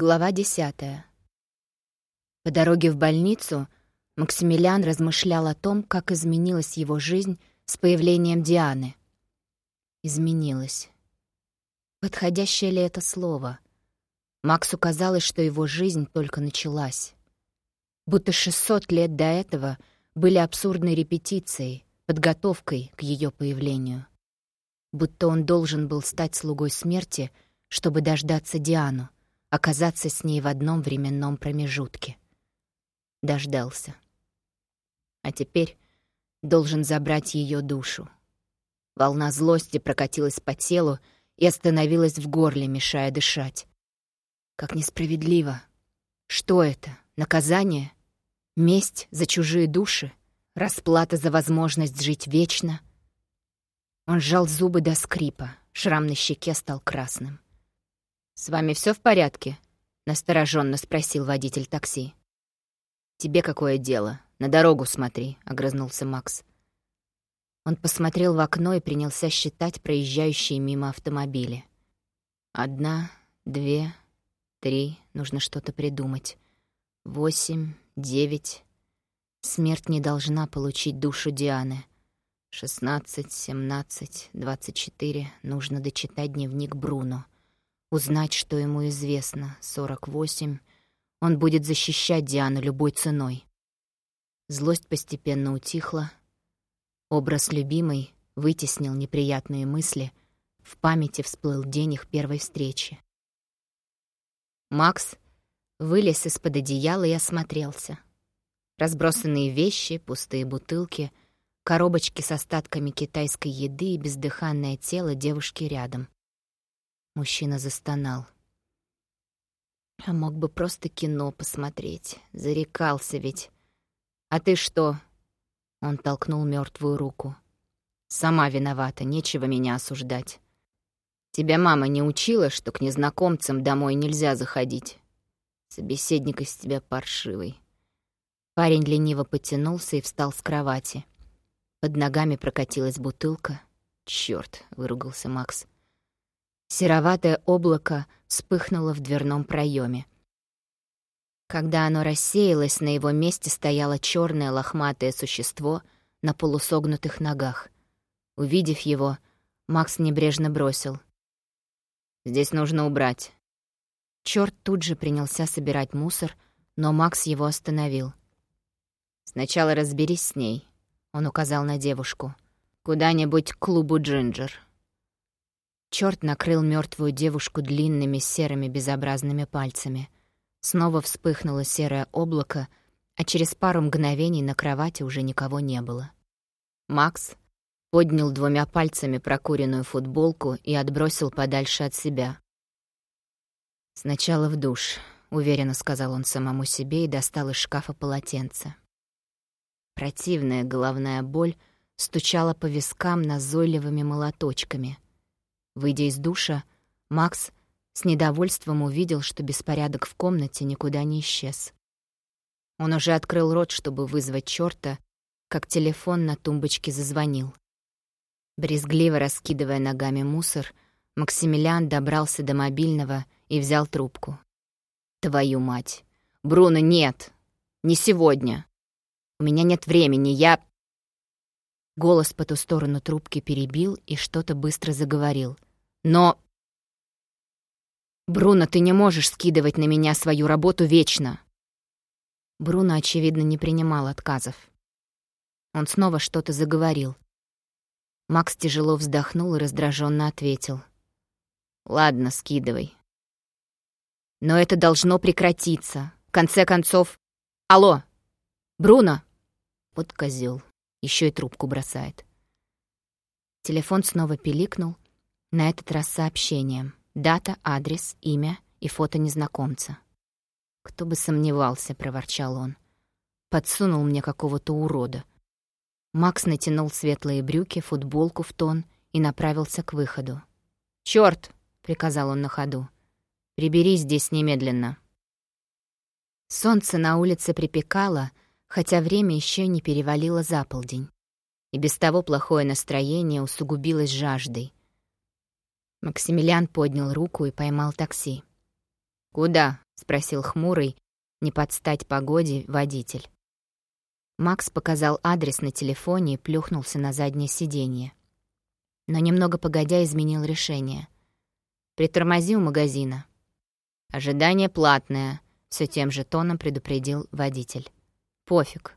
Глава десятая. По дороге в больницу Максимилиан размышлял о том, как изменилась его жизнь с появлением Дианы. Изменилась. Подходящее ли это слово? Максу казалось, что его жизнь только началась. Будто 600 лет до этого были абсурдной репетицией, подготовкой к ее появлению. Будто он должен был стать слугой смерти, чтобы дождаться Диану, оказаться с ней в одном временном промежутке. Дождался. А теперь должен забрать ее душу. Волна злости прокатилась по телу и остановилась в горле, мешая дышать. Как несправедливо. Что это? Наказание? Месть за чужие души? Расплата за возможность жить вечно? Он сжал зубы до скрипа, шрам на щеке стал красным. «С вами все в порядке?» — настороженно спросил водитель такси. «Тебе какое дело? На дорогу смотри», — огрызнулся Макс. Он посмотрел в окно и принялся считать проезжающие мимо автомобили. Одна, две, три, нужно что-то придумать. Восемь, девять. Смерть не должна получить душу Дианы. Шестнадцать, семнадцать, двадцать четыре. Нужно дочитать дневник Бруно — узнать, что ему известно. 48. Он будет защищать Диану любой ценой. Злость постепенно утихла. Образ любимой вытеснил неприятные мысли. В памяти всплыл день их первой встречи. Макс вылез из-под одеяла и осмотрелся. Разбросанные вещи, пустые бутылки, коробочки с остатками китайской еды и бездыханное тело девушки рядом. Мужчина застонал. А мог бы просто кино посмотреть. Зарекался ведь. «А ты что?» Он толкнул мертвую руку. «Сама виновата, нечего меня осуждать. Тебя мама не учила, что к незнакомцам домой нельзя заходить? Собеседник из тебя паршивый». Парень лениво потянулся и встал с кровати. Под ногами прокатилась бутылка. «Чёрт!» — выругался Макс. Сероватое облако вспыхнуло в дверном проеме. Когда оно рассеялось, на его месте стояло черное лохматое существо на полусогнутых ногах. Увидев его, Макс небрежно бросил. «Здесь нужно убрать». Черт тут же принялся собирать мусор, но Макс его остановил. «Сначала разберись с ней», — он указал на девушку. «Куда-нибудь к клубу Джинджер». Черт накрыл мертвую девушку длинными серыми безобразными пальцами. Снова вспыхнуло серое облако, а через пару мгновений на кровати уже никого не было. Макс поднял двумя пальцами прокуренную футболку и отбросил подальше от себя. «Сначала в душ», — уверенно сказал он самому себе и достал из шкафа полотенце. Противная головная боль стучала по вискам назойливыми молоточками — Выйдя из душа, Макс с недовольством увидел, что беспорядок в комнате никуда не исчез. Он уже открыл рот, чтобы вызвать чёрта, как телефон на тумбочке зазвонил. Брезгливо раскидывая ногами мусор, Максимилиан добрался до мобильного и взял трубку. «Твою мать! Бруно, нет! Не сегодня! У меня нет времени, я...» Голос по ту сторону трубки перебил и что-то быстро заговорил — но... Бруно, ты не можешь скидывать на меня свою работу вечно. Бруно, очевидно, не принимал отказов. Он снова что-то заговорил. Макс тяжело вздохнул и раздраженно ответил. «Ладно, скидывай. Но это должно прекратиться. В конце концов... Алло! Бруно!» Вот козел. Еще и трубку бросает. Телефон снова пиликнул, на этот раз сообщением. Дата, адрес, имя и фото незнакомца. «Кто бы сомневался», — проворчал он. «Подсунул мне какого-то урода». Макс натянул светлые брюки, футболку в тон и направился к выходу. «Чёрт!» — приказал он на ходу. «Прибери здесь немедленно». Солнце на улице припекало, хотя время еще не перевалило за полдень. И без того плохое настроение усугубилось жаждой. Максимилиан поднял руку и поймал такси. «Куда?» — спросил хмурый, не подстать погоде, водитель. Макс показал адрес на телефоне и плюхнулся на заднее сиденье. Но немного погодя изменил решение. «Притормози у магазина». «Ожидание платное», — все тем же тоном предупредил водитель. «Пофиг».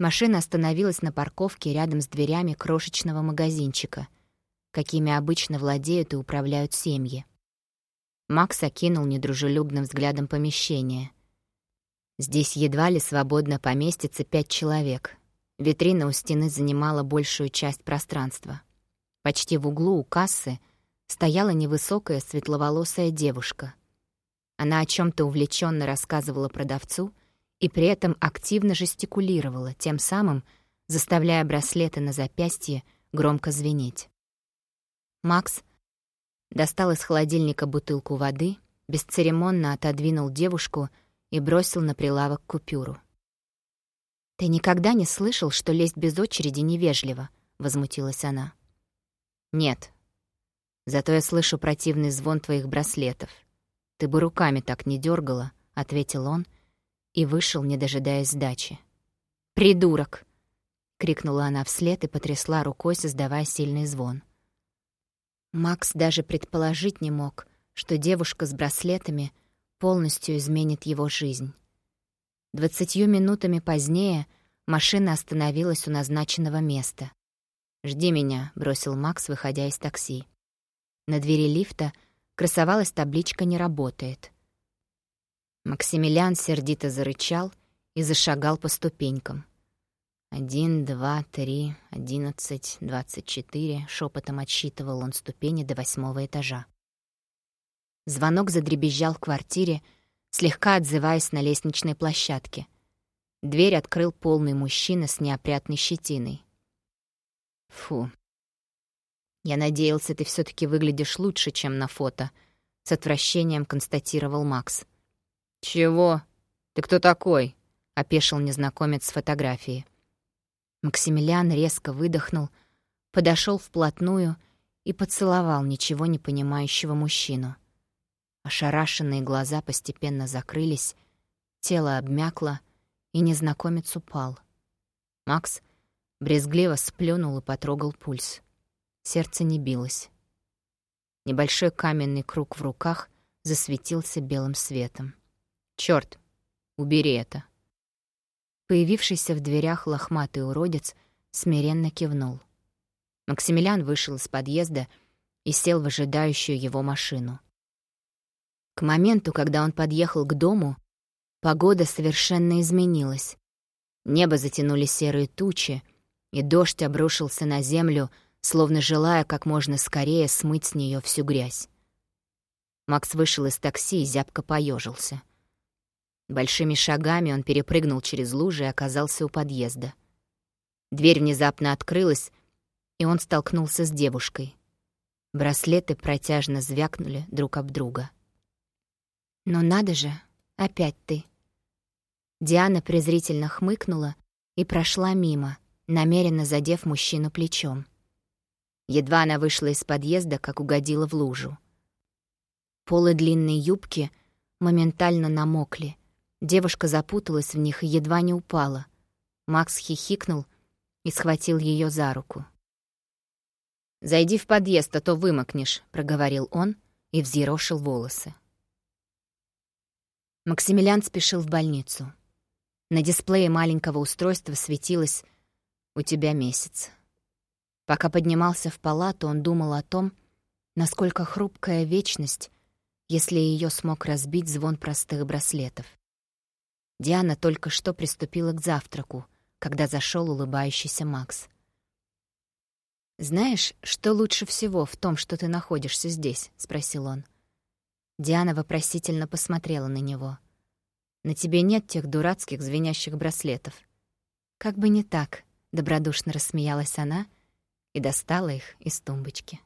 Машина остановилась на парковке рядом с дверями крошечного магазинчика, какими обычно владеют и управляют семьи. Макс окинул недружелюбным взглядом помещение. Здесь едва ли свободно поместится пять человек. Витрина у стены занимала большую часть пространства. Почти в углу у кассы стояла невысокая светловолосая девушка. Она о чем то увлеченно рассказывала продавцу и при этом активно жестикулировала, тем самым заставляя браслеты на запястье громко звенеть. Макс достал из холодильника бутылку воды, бесцеремонно отодвинул девушку — и бросил на прилавок купюру. «Ты никогда не слышал, что лезть без очереди невежливо?» — возмутилась она. «Нет. Зато я слышу противный звон твоих браслетов. Ты бы руками так не дергала, ответил он и вышел, не дожидаясь сдачи. «Придурок!» — крикнула она вслед и потрясла рукой, создавая сильный звон. Макс даже предположить не мог, что девушка с браслетами — полностью изменит его жизнь. Двадцатью минутами позднее машина остановилась у назначенного места. «Жди меня», — бросил Макс, выходя из такси. На двери лифта красовалась табличка «Не работает». Максимилиан сердито зарычал и зашагал по ступенькам. «Один, два, три, одиннадцать, двадцать четыре», — шепотом отсчитывал он ступени до восьмого этажа. Звонок задребезжал в квартире, слегка отзываясь на лестничной площадке. Дверь открыл полный мужчина с неопрятной щетиной. «Фу. Я надеялся, ты все таки выглядишь лучше, чем на фото», — с отвращением констатировал Макс. «Чего? Ты кто такой?» — опешил незнакомец с фотографии. Максимилиан резко выдохнул, подошел вплотную и поцеловал ничего не понимающего мужчину. Ошарашенные глаза постепенно закрылись, тело обмякло, и незнакомец упал. Макс брезгливо сплюнул и потрогал пульс. Сердце не билось. Небольшой каменный круг в руках засветился белым светом. «Чёрт! Убери это!» Появившийся в дверях лохматый уродец смиренно кивнул. Максимилиан вышел из подъезда и сел в ожидающую его машину. К моменту, когда он подъехал к дому, погода совершенно изменилась. Небо затянули серые тучи, и дождь обрушился на землю, словно желая как можно скорее смыть с нее всю грязь. Макс вышел из такси и зябко поежился. Большими шагами он перепрыгнул через лужи и оказался у подъезда. Дверь внезапно открылась, и он столкнулся с девушкой. Браслеты протяжно звякнули друг об друга. Но надо же, опять ты. Диана презрительно хмыкнула и прошла мимо, намеренно задев мужчину плечом. Едва она вышла из подъезда, как угодила в лужу. Полы длинной юбки моментально намокли. Девушка запуталась в них и едва не упала. Макс хихикнул и схватил ее за руку. «Зайди в подъезд, а то вымокнешь», — проговорил он и взъерошил волосы. Максимилиан спешил в больницу. На дисплее маленького устройства светилось «У тебя месяц». Пока поднимался в палату, он думал о том, насколько хрупкая вечность, если ее смог разбить звон простых браслетов. Диана только что приступила к завтраку, когда зашел улыбающийся Макс. «Знаешь, что лучше всего в том, что ты находишься здесь?» — спросил он. Диана вопросительно посмотрела на него. «На тебе нет тех дурацких звенящих браслетов». «Как бы не так», — добродушно рассмеялась она и достала их из тумбочки.